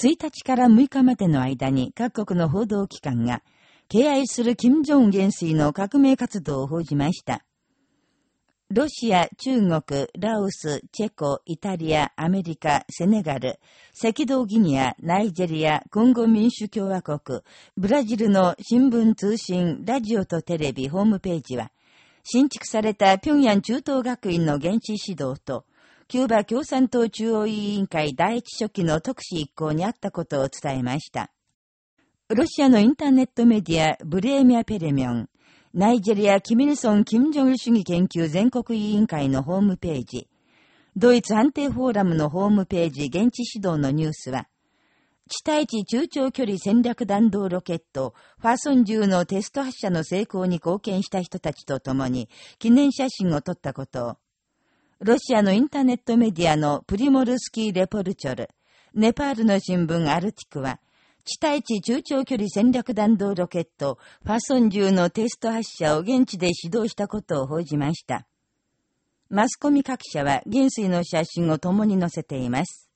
1日から6日までの間に各国の報道機関が、敬愛する金正恩元帥の革命活動を報じました。ロシア、中国、ラオス、チェコ、イタリア、アメリカ、セネガル、赤道ギニア、ナイジェリア、コンゴ民主共和国、ブラジルの新聞通信、ラジオとテレビホームページは、新築された平壌中等学院の現地指導と、キューバ共産党中央委員会第一書記の特使一行にあったことを伝えました。ロシアのインターネットメディア、ブレーミア・ペレミョン、ナイジェリア・キミルソン・キム・ジョン主義研究全国委員会のホームページ、ドイツ安定フォーラムのホームページ現地指導のニュースは、地対地中長距離戦略弾道ロケット、ファーソン銃のテスト発射の成功に貢献した人たちと共に記念写真を撮ったことを、ロシアのインターネットメディアのプリモルスキー・レポルチョル、ネパールの新聞アルティクは、地対地中長距離戦略弾道ロケット、ファソン銃のテスト発射を現地で指導したことを報じました。マスコミ各社は元帥の写真を共に載せています。